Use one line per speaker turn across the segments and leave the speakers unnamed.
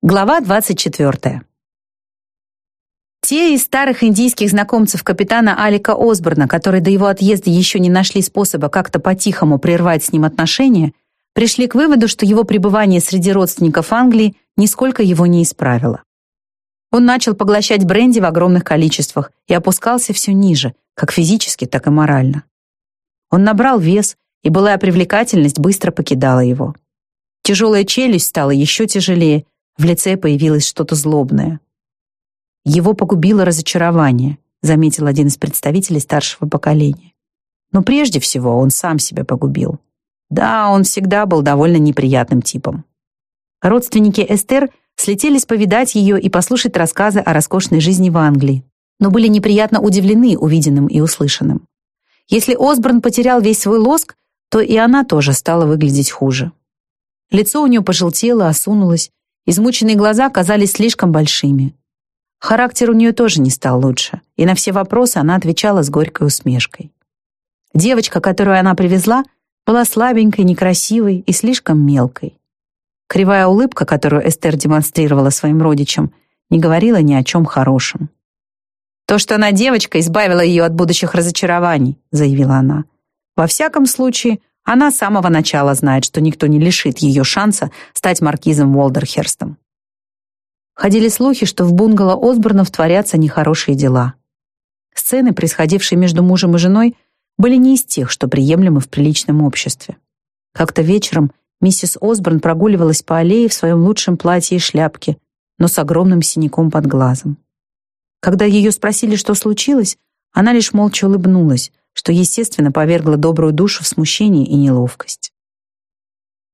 Глава 24. Те из старых индийских знакомцев капитана Алика Осборна, которые до его отъезда еще не нашли способа как-то по-тихому прервать с ним отношения, пришли к выводу, что его пребывание среди родственников Англии нисколько его не исправило. Он начал поглощать бренди в огромных количествах и опускался все ниже, как физически, так и морально. Он набрал вес, и былая привлекательность быстро покидала его. Тяжелая челюсть стала еще тяжелее, в лице появилось что-то злобное. Его погубило разочарование, заметил один из представителей старшего поколения. Но прежде всего он сам себя погубил. Да, он всегда был довольно неприятным типом. Родственники Эстер слетелись повидать ее и послушать рассказы о роскошной жизни в Англии, но были неприятно удивлены увиденным и услышанным. Если Осборн потерял весь свой лоск, то и она тоже стала выглядеть хуже. Лицо у нее пожелтело, осунулось, Измученные глаза казались слишком большими. Характер у нее тоже не стал лучше, и на все вопросы она отвечала с горькой усмешкой. Девочка, которую она привезла, была слабенькой, некрасивой и слишком мелкой. Кривая улыбка, которую Эстер демонстрировала своим родичам, не говорила ни о чем хорошем. «То, что она девочка, избавила ее от будущих разочарований», заявила она. «Во всяком случае, она с самого начала знает, что никто не лишит ее шанса стать маркизом Уолдерхерстом. Ходили слухи, что в бунгало Осборнов творятся нехорошие дела. Сцены, происходившие между мужем и женой, были не из тех, что приемлемы в приличном обществе. Как-то вечером миссис Осборн прогуливалась по аллее в своем лучшем платье и шляпке, но с огромным синяком под глазом. Когда ее спросили, что случилось, она лишь молча улыбнулась, что, естественно, повергло добрую душу в смущение и неловкость.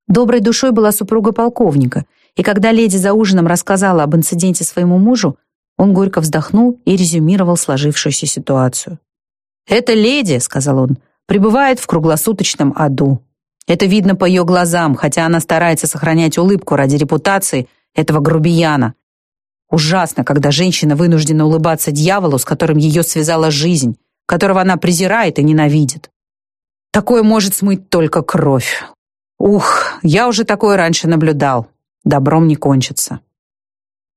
Доброй душой была супруга полковника, и когда леди за ужином рассказала об инциденте своему мужу, он горько вздохнул и резюмировал сложившуюся ситуацию. «Эта леди», — сказал он, — «пребывает в круглосуточном аду. Это видно по ее глазам, хотя она старается сохранять улыбку ради репутации этого грубияна. Ужасно, когда женщина вынуждена улыбаться дьяволу, с которым ее связала жизнь, которого она презирает и ненавидит. Такое может смыть только кровь. Ух, я уже такое раньше наблюдал. Добром не кончится.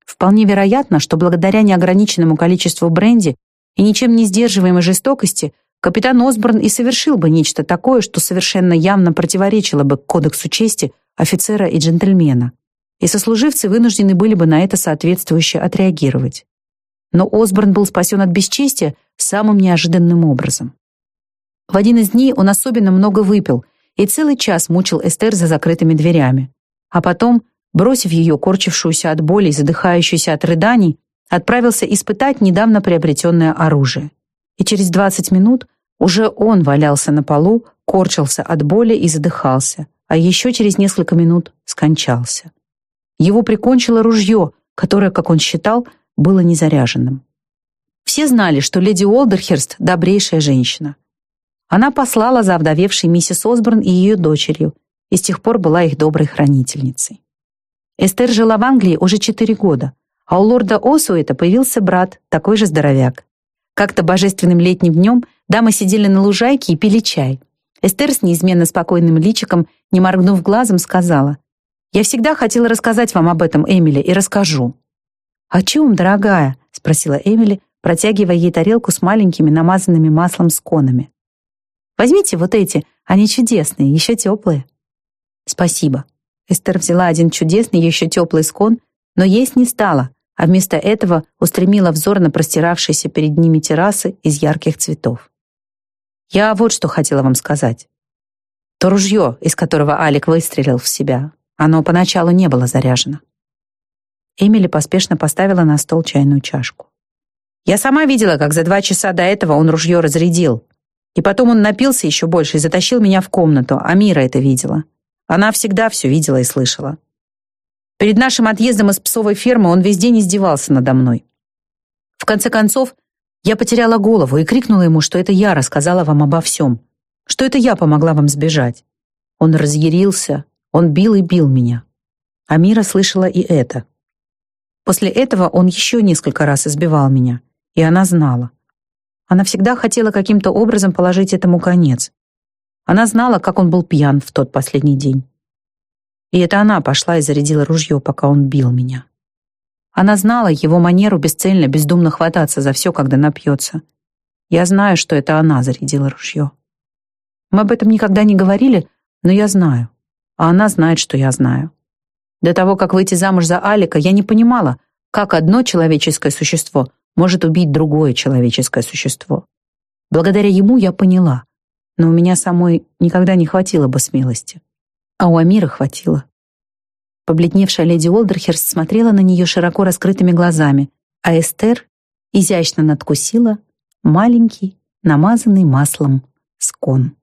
Вполне вероятно, что благодаря неограниченному количеству бренди и ничем не сдерживаемой жестокости капитан Осборн и совершил бы нечто такое, что совершенно явно противоречило бы кодексу чести офицера и джентльмена. И сослуживцы вынуждены были бы на это соответствующе отреагировать. Но Осборн был спасен от бесчестия самым неожиданным образом. В один из дней он особенно много выпил и целый час мучил Эстер за закрытыми дверями. А потом, бросив ее, корчившуюся от боли и задыхающуюся от рыданий, отправился испытать недавно приобретенное оружие. И через 20 минут уже он валялся на полу, корчился от боли и задыхался, а еще через несколько минут скончался. Его прикончило ружье, которое, как он считал, было незаряженным. Все знали, что леди Уолдерхерст — добрейшая женщина. Она послала за овдовевшей миссис Осборн и ее дочерью, и с тех пор была их доброй хранительницей. Эстер жила в Англии уже четыре года, а у лорда Осуэта появился брат, такой же здоровяк. Как-то божественным летним днем дамы сидели на лужайке и пили чай. Эстер с неизменно спокойным личиком, не моргнув глазом, сказала, «Я всегда хотела рассказать вам об этом, Эмили, и расскажу». «О чем, дорогая?» — спросила Эмили, протягивая ей тарелку с маленькими намазанными маслом сконами. «Возьмите вот эти, они чудесные, еще теплые». «Спасибо». Эстер взяла один чудесный, еще теплый скон, но есть не стала, а вместо этого устремила взор на простиравшиеся перед ними террасы из ярких цветов. «Я вот что хотела вам сказать. То ружье, из которого Алик выстрелил в себя, оно поначалу не было заряжено». Эмили поспешно поставила на стол чайную чашку. Я сама видела, как за два часа до этого он ружье разрядил. И потом он напился еще больше и затащил меня в комнату, а Мира это видела. Она всегда все видела и слышала. Перед нашим отъездом из псовой фермы он весь день издевался надо мной. В конце концов, я потеряла голову и крикнула ему, что это я рассказала вам обо всем, что это я помогла вам сбежать. Он разъярился, он бил и бил меня. А Мира слышала и это. После этого он еще несколько раз избивал меня. И она знала. Она всегда хотела каким-то образом положить этому конец. Она знала, как он был пьян в тот последний день. И это она пошла и зарядила ружье, пока он бил меня. Она знала его манеру бесцельно, бездумно хвататься за все, когда напьется. Я знаю, что это она зарядила ружье. Мы об этом никогда не говорили, но я знаю. А она знает, что я знаю. До того, как выйти замуж за Алика, я не понимала, как одно человеческое существо может убить другое человеческое существо. Благодаря ему я поняла, но у меня самой никогда не хватило бы смелости. А у Амира хватило. Побледневшая леди Олдерхерст смотрела на нее широко раскрытыми глазами, а Эстер изящно надкусила маленький, намазанный маслом скон.